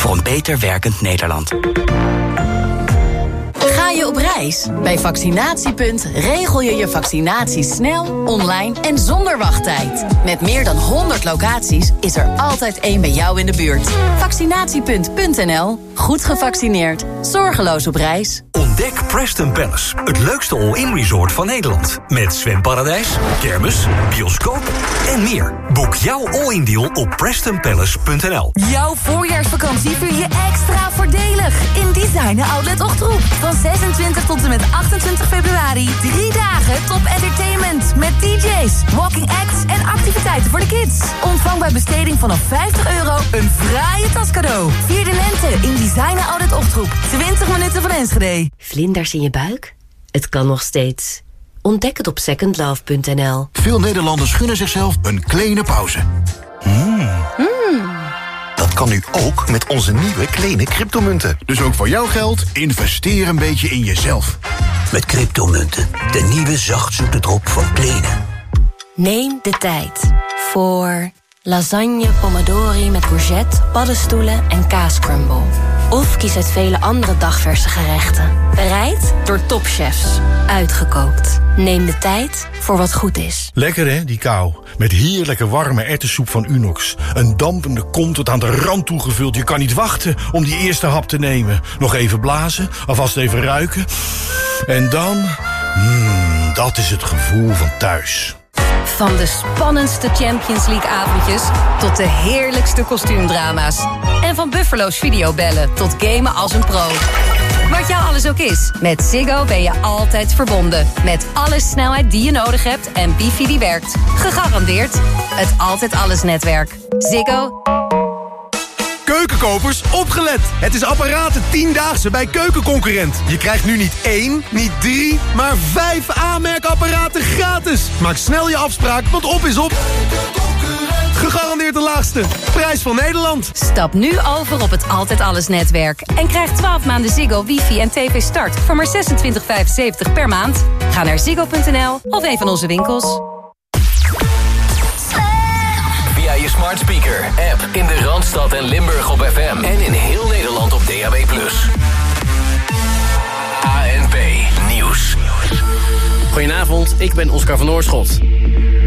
voor een beter werkend Nederland. Ga je op reis? Bij Vaccinatiepunt regel je je vaccinatie snel, online en zonder wachttijd. Met meer dan 100 locaties is er altijd één bij jou in de buurt. Vaccinatiepunt.nl. Goed gevaccineerd. Zorgeloos op reis. Ontdek Preston Palace, het leukste all-in resort van Nederland. Met zwemparadijs, kermis, bioscoop en meer. Boek jouw all-in deal op prestonpalace.nl. Jouw voorjaarsvakantie vier je extra voordelig in Designer Outlet Ochtroep. Van 26 tot en met 28 februari. Drie dagen top entertainment met DJ's, walking acts en activiteiten voor de kids. Ontvang bij besteding vanaf 50 euro een fraaie tascadeau. Vier de lente in Designer Outlet Ochtroep. 20 minuten van Enschede. Vlinders in je buik? Het kan nog steeds. Ontdek het op secondlove.nl. Veel Nederlanders gunnen zichzelf een kleine pauze. Dat kan nu ook met onze nieuwe kleine cryptomunten. Dus ook voor jouw geld, investeer een beetje in jezelf. Met cryptomunten, de nieuwe zachtzoete drop van Kleene. Neem de tijd voor lasagne pomodori met courgette, paddenstoelen en kaascrumble. Of kies uit vele andere dagverse gerechten. Bereid door topchefs. Uitgekookt. Neem de tijd voor wat goed is. Lekker hè, die kou. Met heerlijke warme ertessoep van Unox. Een dampende kom tot aan de rand toegevuld. Je kan niet wachten om die eerste hap te nemen. Nog even blazen, alvast even ruiken. En dan... Mmm, dat is het gevoel van thuis. Van de spannendste Champions League avondjes tot de heerlijkste kostuumdrama's. En van Buffalo's videobellen tot gamen als een pro. Wat jou alles ook is, met Ziggo ben je altijd verbonden. Met alle snelheid die je nodig hebt en wifi die werkt. Gegarandeerd het Altijd Alles netwerk. Ziggo. Keukenkopers, opgelet! Het is apparaten 10-daagse bij Keukenconcurrent. Je krijgt nu niet één, niet drie, maar vijf aanmerkapparaten gratis. Maak snel je afspraak, want op is op. Gegarandeerd de laagste. Prijs van Nederland. Stap nu over op het Altijd Alles netwerk. En krijg 12 maanden Ziggo, wifi en tv start voor maar 26,75 per maand. Ga naar ziggo.nl of een van onze winkels. Via je smart speaker, app in de Randstad en Limburg op FM. En in heel Nederland op DAB+. Goedenavond, ik ben Oscar van Oorschot.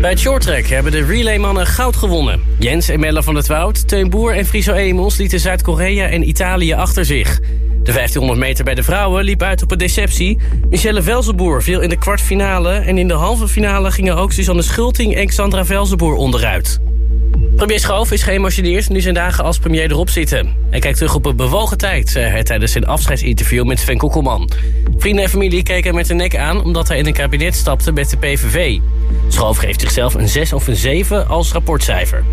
Bij het shorttrack hebben de relaymannen goud gewonnen. Jens en Melle van het Woud, Teun Boer en Friso Emels lieten Zuid-Korea en Italië achter zich. De 1500 meter bij de vrouwen liep uit op een deceptie. Michelle Velzenboer viel in de kwartfinale... en in de halve finale gingen ook Suzanne Schulting en Xandra Velzenboer onderuit. Premier Schoof is geëmotioneerd nu zijn dagen als premier erop zitten. Hij kijkt terug op een bewogen tijd, zei hij tijdens zijn afscheidsinterview met Sven Kokkelman. Vrienden en familie keken hem met de nek aan omdat hij in een kabinet stapte met de PVV. Schoof geeft zichzelf een 6 of een 7 als rapportcijfer.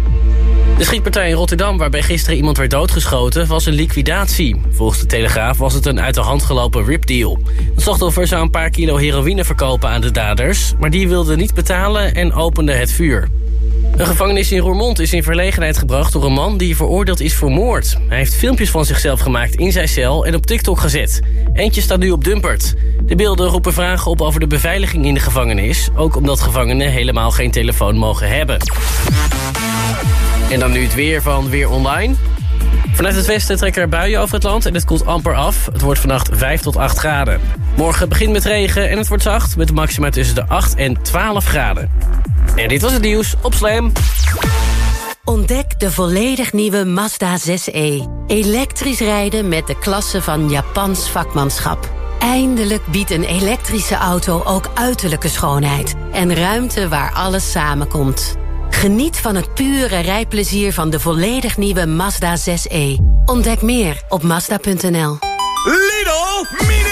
De schietpartij in Rotterdam, waarbij gisteren iemand werd doodgeschoten, was een liquidatie. Volgens de Telegraaf was het een uit de hand gelopen ripdeal. Het slachtoffer zou een paar kilo heroïne verkopen aan de daders, maar die wilden niet betalen en opende het vuur. Een gevangenis in Roermond is in verlegenheid gebracht door een man die veroordeeld is voor moord. Hij heeft filmpjes van zichzelf gemaakt in zijn cel en op TikTok gezet. Eentje staat nu op Dumpert. De beelden roepen vragen op over de beveiliging in de gevangenis, ook omdat gevangenen helemaal geen telefoon mogen hebben. En dan nu het weer van Weer Online. Vanuit het westen trekken er buien over het land en het koelt amper af. Het wordt vannacht 5 tot 8 graden. Morgen begint met regen en het wordt zacht... met een maxima tussen de 8 en 12 graden. En dit was het nieuws op Slam. Ontdek de volledig nieuwe Mazda 6e. Elektrisch rijden met de klasse van Japans vakmanschap. Eindelijk biedt een elektrische auto ook uiterlijke schoonheid... en ruimte waar alles samenkomt. Geniet van het pure rijplezier van de volledig nieuwe Mazda 6e. Ontdek meer op Mazda.nl. Lidl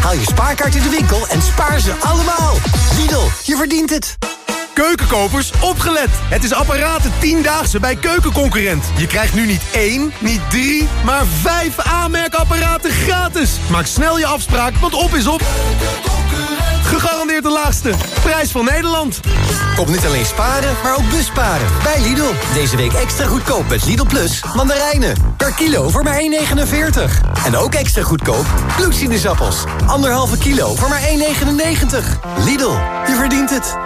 Haal je spaarkaart in de winkel en spaar ze allemaal. Lidl, je verdient het. Keukenkopers, opgelet! Het is apparaten 10-daagse bij Keukenconcurrent. Je krijgt nu niet één, niet drie, maar vijf aanmerkapparaten gratis. Maak snel je afspraak, want op is op. Gegarandeerd de laagste. Prijs van Nederland. Kom niet alleen sparen, maar ook busparen. Bij Lidl. Deze week extra goedkoop met Lidl Plus mandarijnen. Per kilo voor maar 1,49. En ook extra goedkoop bloedsinusappels. Anderhalve kilo voor maar 1,99. Lidl, je verdient het.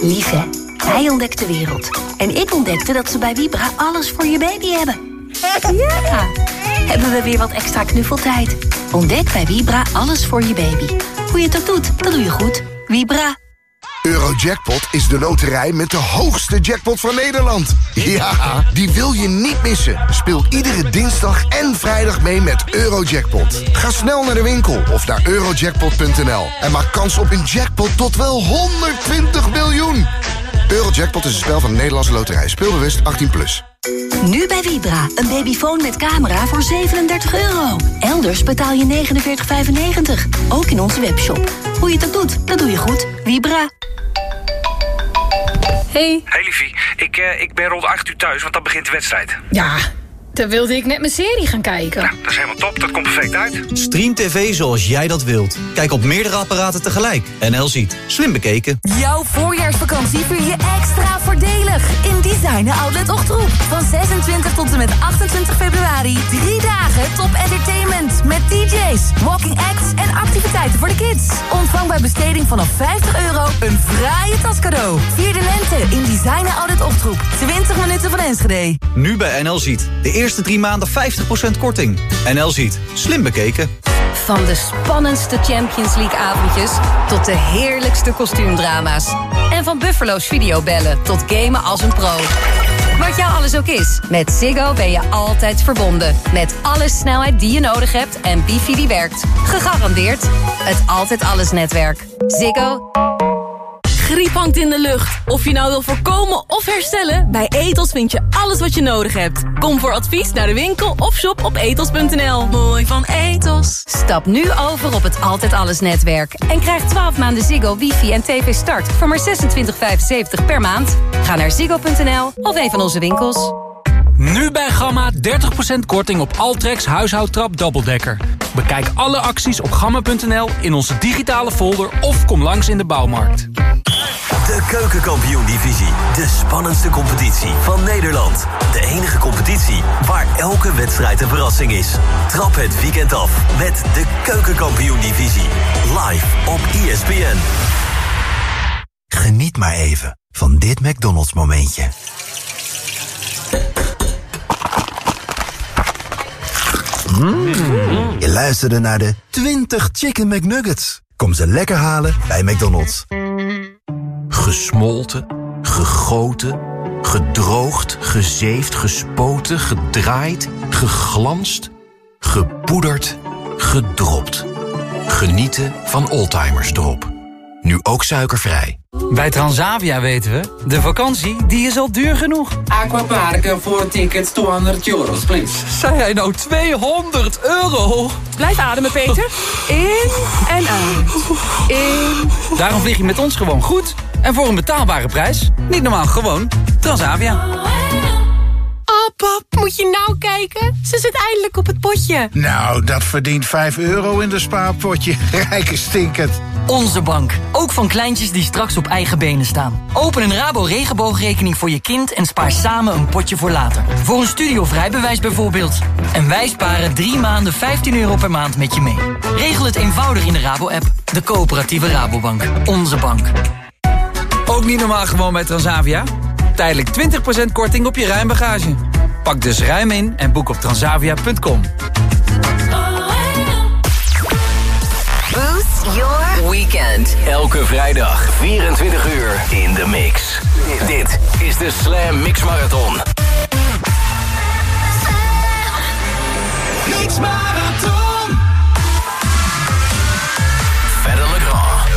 Lieve, hij ontdekt de wereld. En ik ontdekte dat ze bij Vibra alles voor je baby hebben. Ja! Hebben we weer wat extra knuffeltijd. Ontdek bij Vibra alles voor je baby. Hoe je het ook doet, dat doe je goed. Vibra. Eurojackpot is de loterij met de hoogste jackpot van Nederland. Ja, die wil je niet missen. Speel iedere dinsdag en vrijdag mee met Eurojackpot. Ga snel naar de winkel of naar eurojackpot.nl en maak kans op een jackpot tot wel 120 miljoen. Eurojackpot is een spel van de Nederlandse loterij. Speelbewust 18+. Plus. Nu bij Vibra. Een babyfoon met camera voor 37 euro. Elders betaal je 49,95. Ook in onze webshop. Hoe je ook doet, dat doe je goed. Vibra. Hey. Hey liefie, ik, eh, ik ben rond 8 uur thuis, want dan begint de wedstrijd. Ja, dan wilde ik net mijn serie gaan kijken. Dat is helemaal top, dat komt perfect uit. Stream TV zoals jij dat wilt. Kijk op meerdere apparaten tegelijk. NL ziet. Slim bekeken. Jouw voorjaarsvakantie vier je extra voordelig in Designer Outlet Ochtroep. Van 26 tot en met 28 februari. Drie dagen top entertainment met DJ's, walking acts en activiteiten voor de kids. Ontvang bij besteding vanaf 50 euro een fraaie tas cadeau. Vier de lente in Designer Outlet Ochtroep. 20 minuten van Enschede. Nu bij NL ziet. De eerste drie maanden 50% korting. NL ziet. Slim bekeken. Van de spannendste Champions League avondjes tot de heerlijkste kostuumdrama's. En van Buffalo's videobellen tot gamen als een pro. Wat jou alles ook is, met Ziggo ben je altijd verbonden. Met alle snelheid die je nodig hebt en wifi die werkt. Gegarandeerd het Altijd Alles netwerk. Ziggo. Griep hangt in de lucht. Of je nou wil voorkomen of herstellen, bij Etos vind je alles wat je nodig hebt. Kom voor advies naar de winkel of shop op etos.nl. Mooi van Etos. Stap nu over op het Altijd Alles netwerk. En krijg 12 maanden Ziggo, wifi en tv start voor maar 26,75 per maand. Ga naar ziggo.nl of een van onze winkels. Nu bij Gamma 30% korting op Altrex huishoudtrap dubbeldekker. Bekijk alle acties op gamma.nl in onze digitale folder of kom langs in de bouwmarkt. De Keukenkampioen-divisie. De spannendste competitie van Nederland. De enige competitie waar elke wedstrijd een verrassing is. Trap het weekend af met de Keukenkampioen-divisie. Live op ESPN. Geniet maar even van dit McDonald's momentje. Je luisterde naar de 20 Chicken McNuggets. Kom ze lekker halen bij McDonald's. Gesmolten, gegoten, gedroogd, gezeefd, gespoten, gedraaid, geglanst, gepoederd, gedropt. Genieten van Oldtimers Drop. Nu ook suikervrij. Bij Transavia weten we, de vakantie die is al duur genoeg. Aquaparken voor tickets 200 euro, please. Zei hij nou 200 euro? Blijf ademen, Peter. In en uit. In. Daarom vlieg je met ons gewoon goed. En voor een betaalbare prijs. Niet normaal, gewoon Transavia. Oh, pap, moet je nou kijken? Ze zit eindelijk op het potje. Nou, dat verdient 5 euro in de spaarpotje. Rijke stinkend. Onze bank. Ook van kleintjes die straks op eigen benen staan. Open een Rabo regenboogrekening voor je kind en spaar samen een potje voor later. Voor een studiovrijbewijs bijvoorbeeld. En wij sparen drie maanden 15 euro per maand met je mee. Regel het eenvoudig in de Rabo-app. De coöperatieve Rabobank. Onze bank. Ook niet normaal gewoon bij Transavia? Tijdelijk 20% korting op je ruimbagage. Pak dus ruim in en boek op transavia.com. Boost your weekend. Elke vrijdag 24 uur in de mix. Dit is de Slam Mix Marathon. Mix Marathon. Verder Legrand.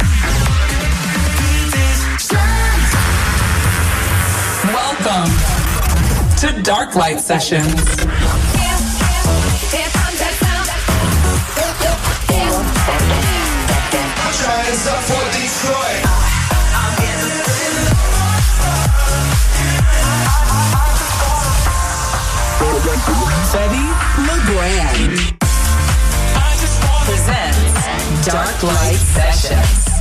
Welcome to Dark Light Sessions. Betty LeGrand presents Dark Light Sessions.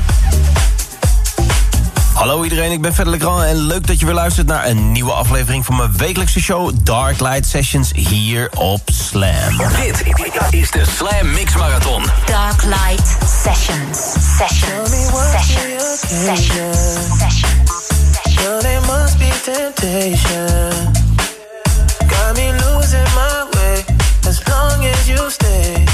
Hallo iedereen, ik ben Verder Legrand en leuk dat je weer luistert naar een nieuwe aflevering van mijn wekelijkse show Dark Light Sessions hier op Slam. Dit is de Slam Mix Marathon. Dark Light Sessions, Sessions, Sessions, Sessions, Sessions. Sessions. Sessions. Sessions. Sessions.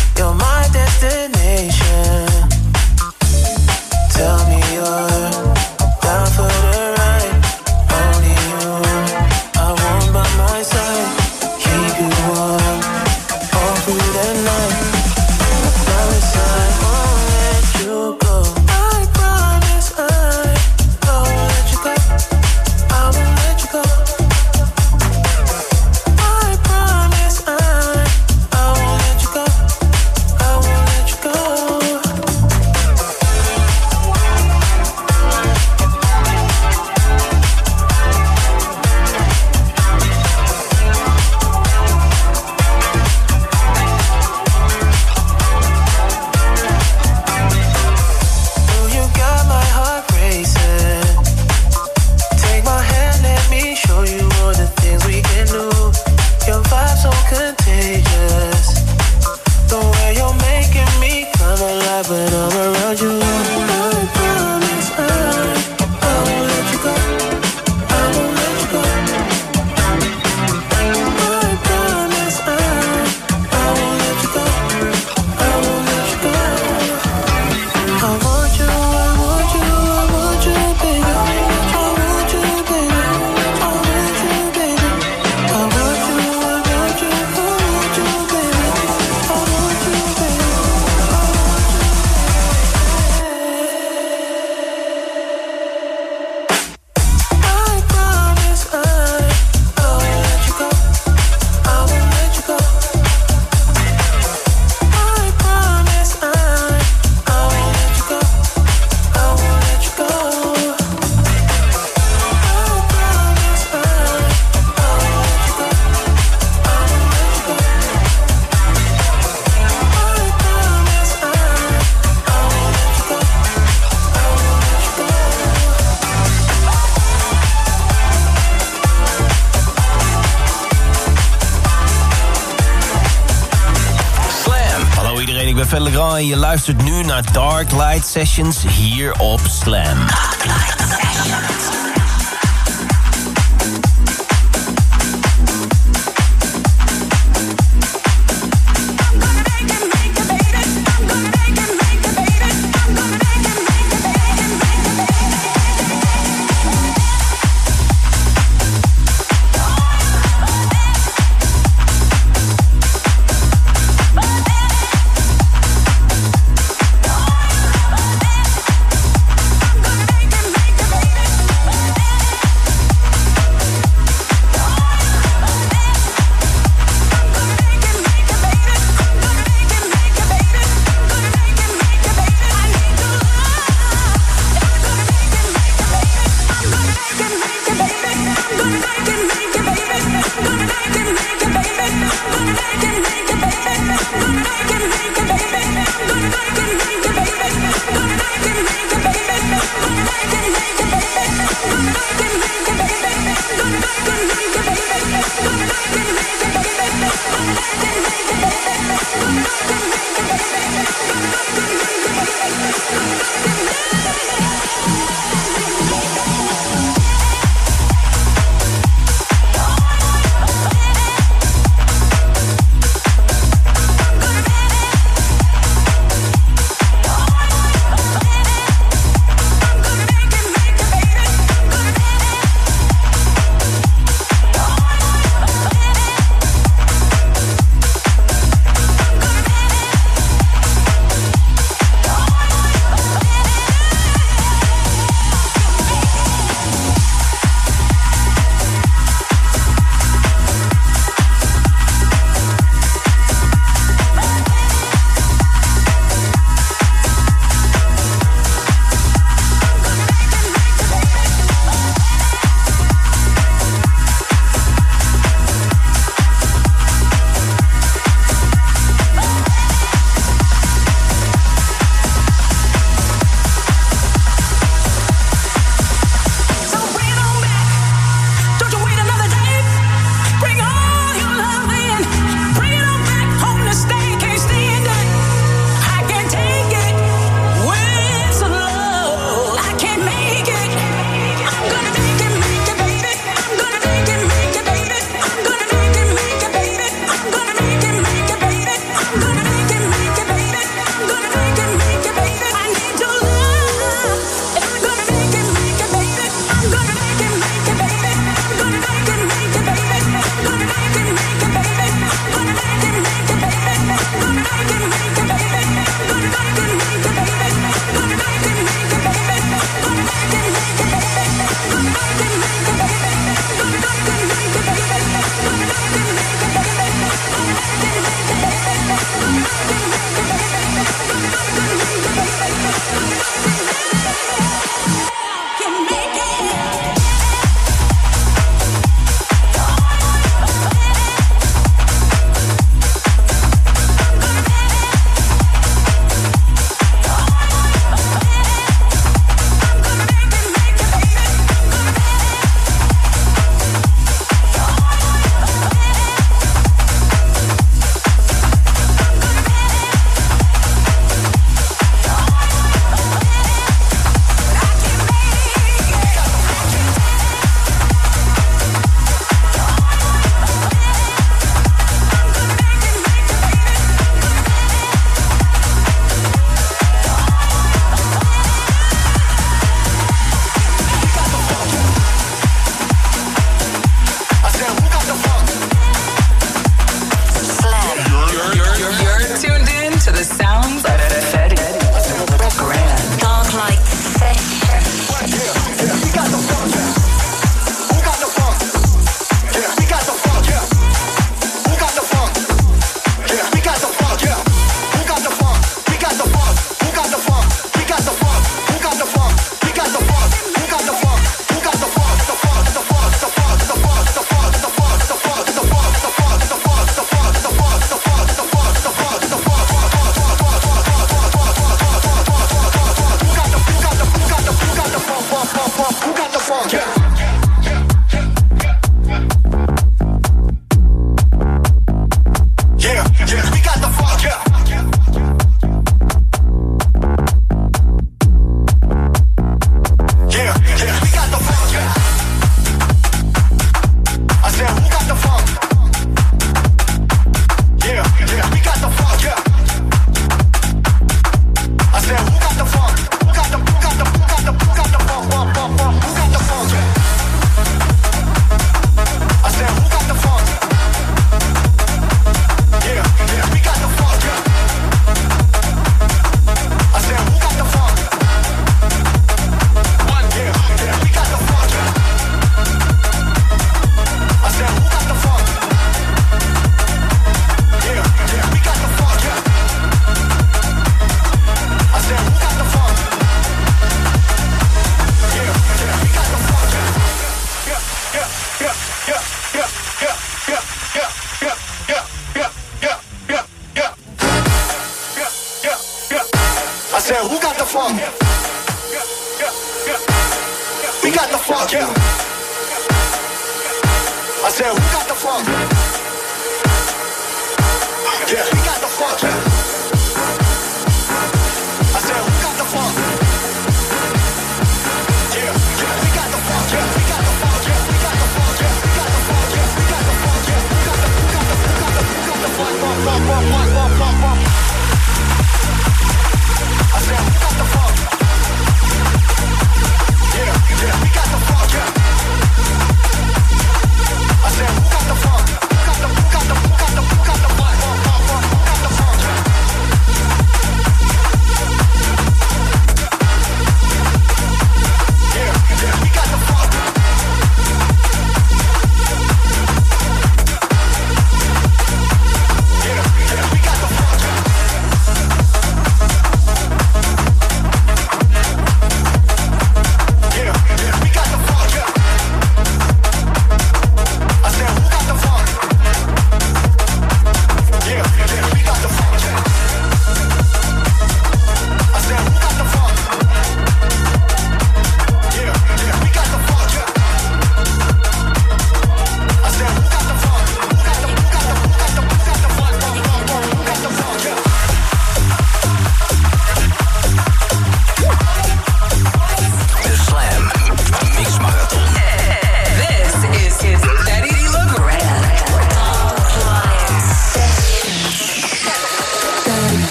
Dark Light Sessions hier op Slam.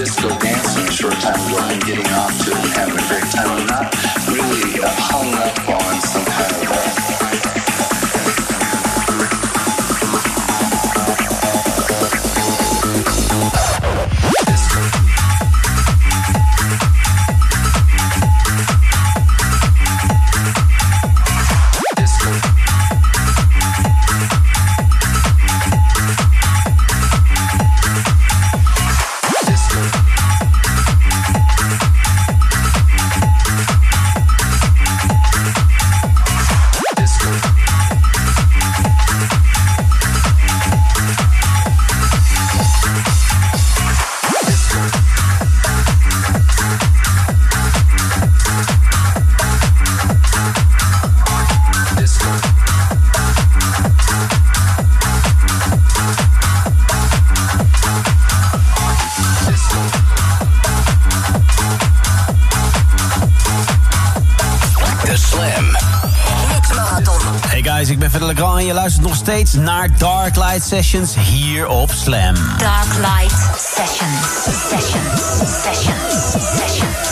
disco dancing, short time blind, getting off to heaven. having naar Dark Light Sessions hier op Slam. Dark Light Sessions, Sessions, Sessions, Sessions.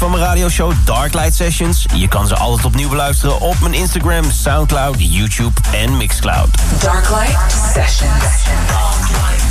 Van mijn radioshow Darklight Sessions? Je kan ze altijd opnieuw beluisteren op mijn Instagram, Soundcloud, YouTube en Mixcloud. Darklight Sessions.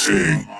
sing.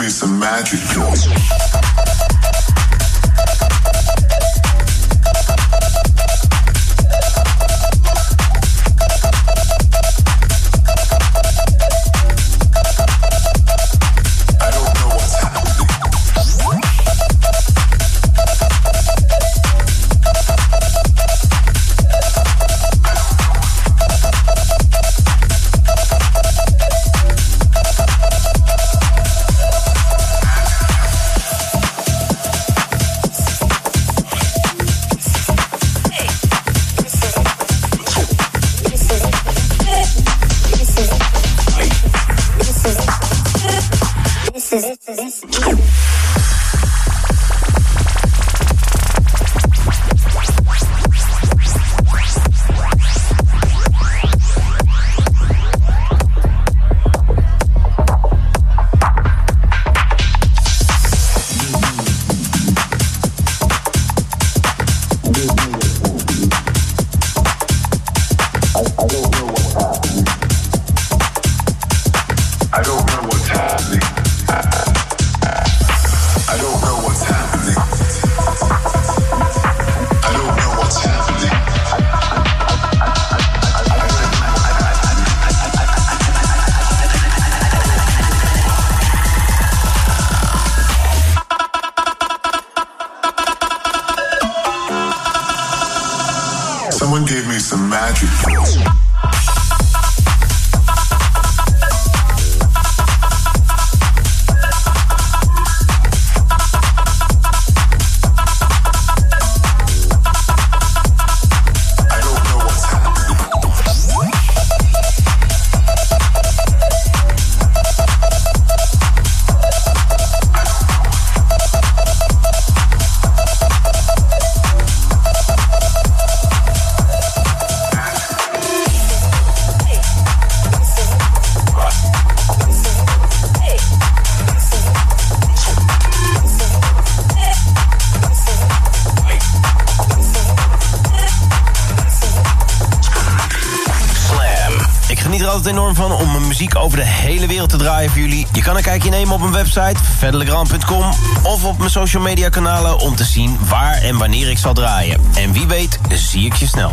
me some magic noise. van om mijn muziek over de hele wereld te draaien voor jullie. Je kan een kijkje nemen op mijn website, verdelegram.com of op mijn social media kanalen om te zien waar en wanneer ik zal draaien. En wie weet, zie ik je snel.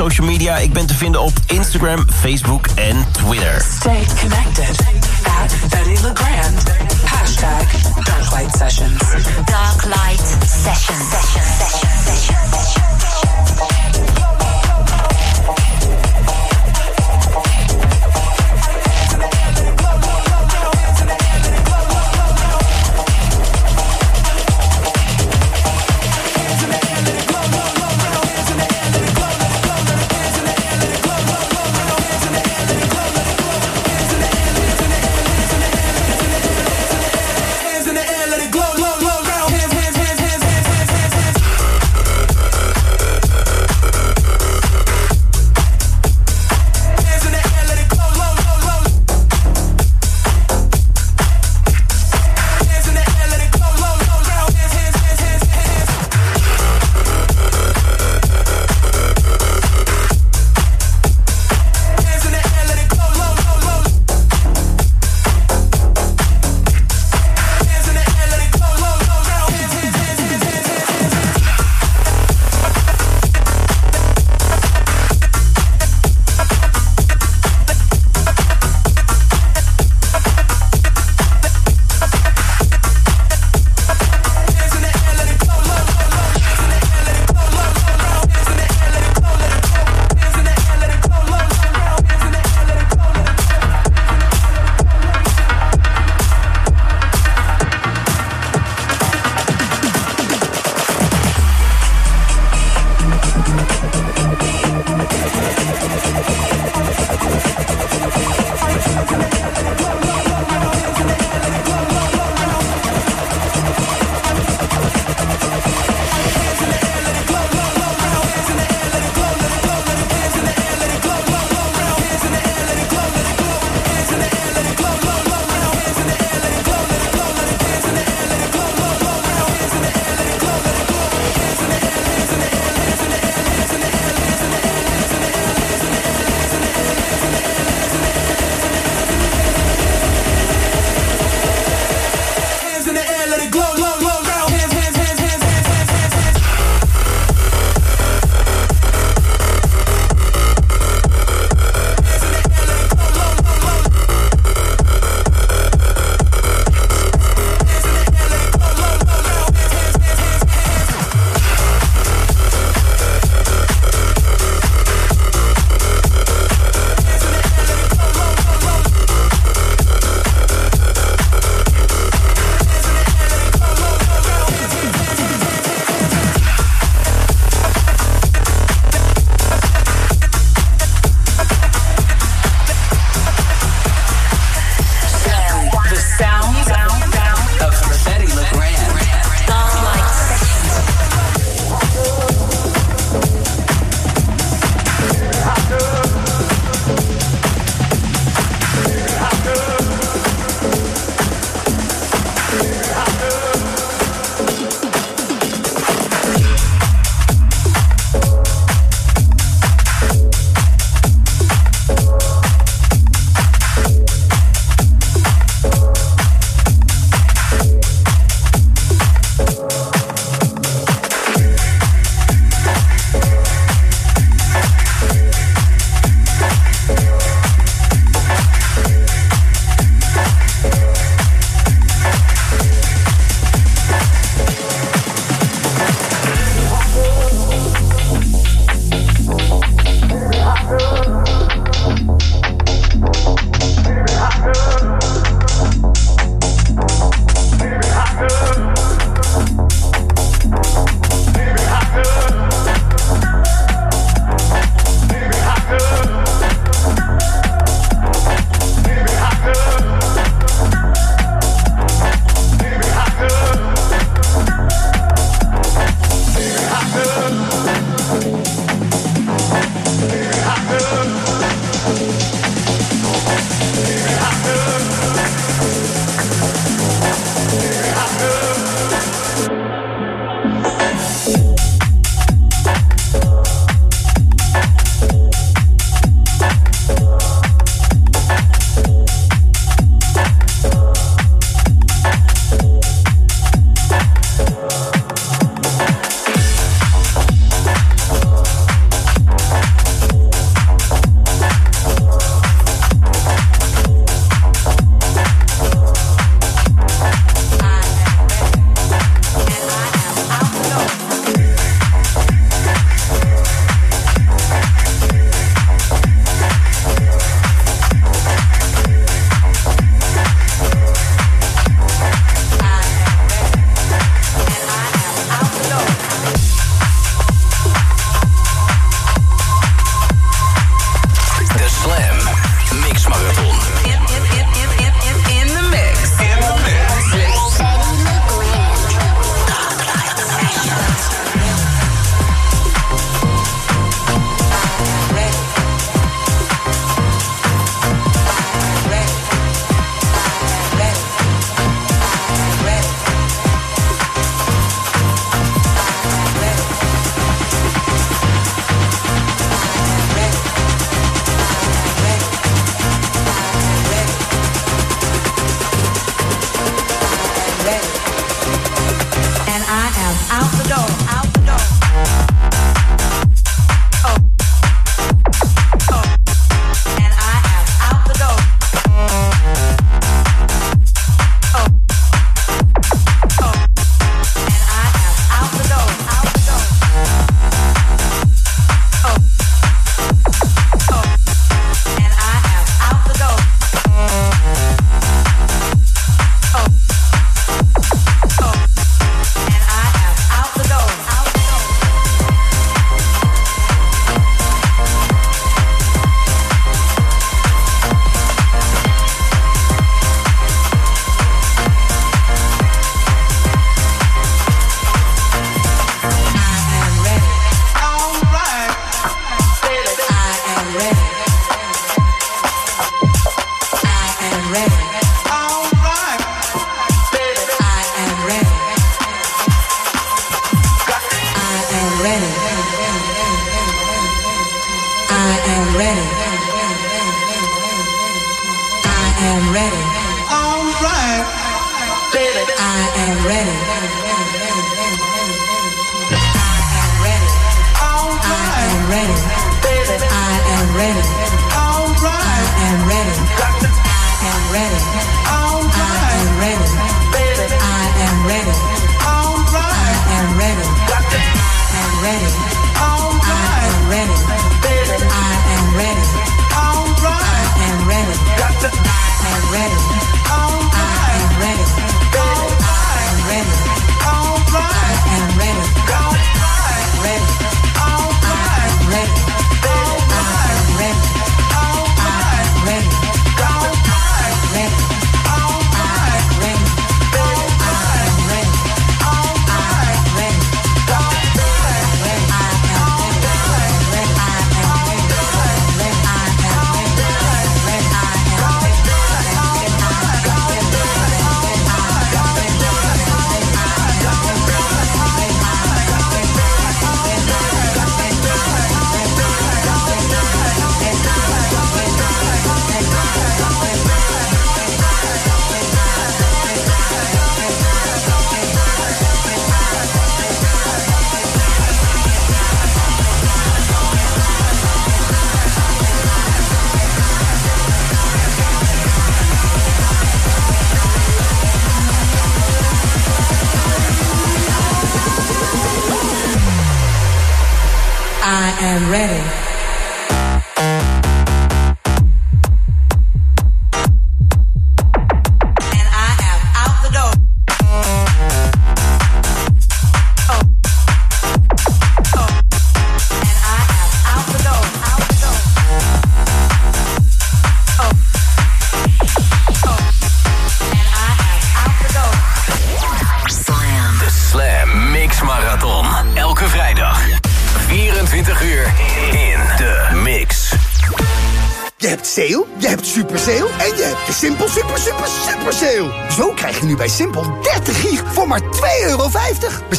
social media. Ik ben te vinden op Instagram, Facebook en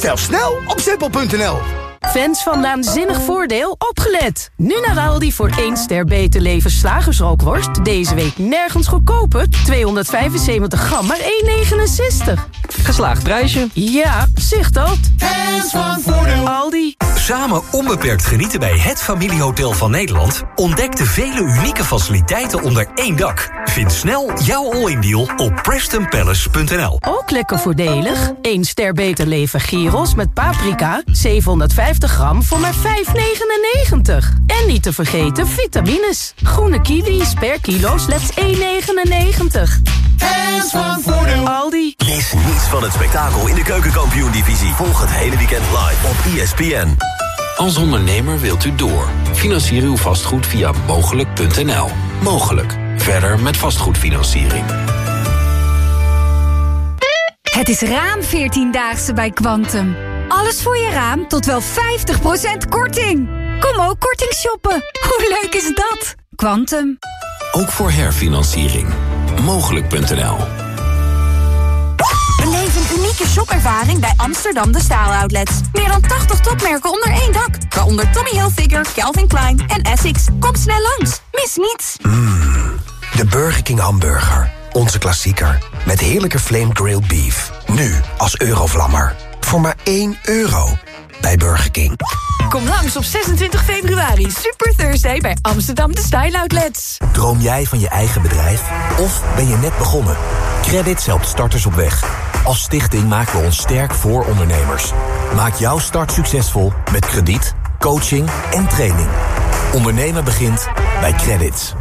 Bestel snel op simpel.nl. Fans van Naanzinnig Voordeel, opgelet! Nu naar Aldi voor 1 ster beter leven slagersrookworst. Deze week nergens goedkoper. 275 gram, maar 1,69. Geslaagd prijsje. Ja, zicht dat. Fans van Voordeel. Aldi. Samen onbeperkt genieten bij het Familiehotel van Nederland. Ontdek de vele unieke faciliteiten onder één dak. Vind snel jouw all-in deal op PrestonPalace.nl. Ook lekker voordelig. 1 ster beter leven gyros met paprika. 750 gram voor maar 5,99. En niet te vergeten vitamines. Groene kiwis per kilo slechts 1,99. Fans van Voordeel. Aldi. Mis niets van het spektakel in de keukenkampioen-divisie. Volg het hele weekend live op ESPN. Als ondernemer wilt u door. Financier uw vastgoed via mogelijk.nl. Mogelijk. Verder met vastgoedfinanciering. Het is raam 14-daagse bij Quantum. Alles voor je raam tot wel 50% korting. Kom ook korting shoppen. Hoe leuk is dat? Quantum. Ook voor herfinanciering. Mogelijk.nl. Beleef een unieke shopervaring bij Amsterdam De Staal Outlets. Meer dan 80 topmerken onder één dak. Waaronder Tommy Hilfiger, Calvin Klein en Essex. Kom snel langs. Mis niets. De Burger King hamburger. Onze klassieker. Met heerlijke flame grilled beef. Nu als eurovlammer. Voor maar 1 euro. Bij Burger King. Kom langs op 26 februari. Super Thursday bij Amsterdam De Style Outlets. Droom jij van je eigen bedrijf? Of ben je net begonnen? Credits helpt starters op weg. Als stichting maken we ons sterk voor ondernemers. Maak jouw start succesvol met krediet, coaching en training. Ondernemen begint bij Credits.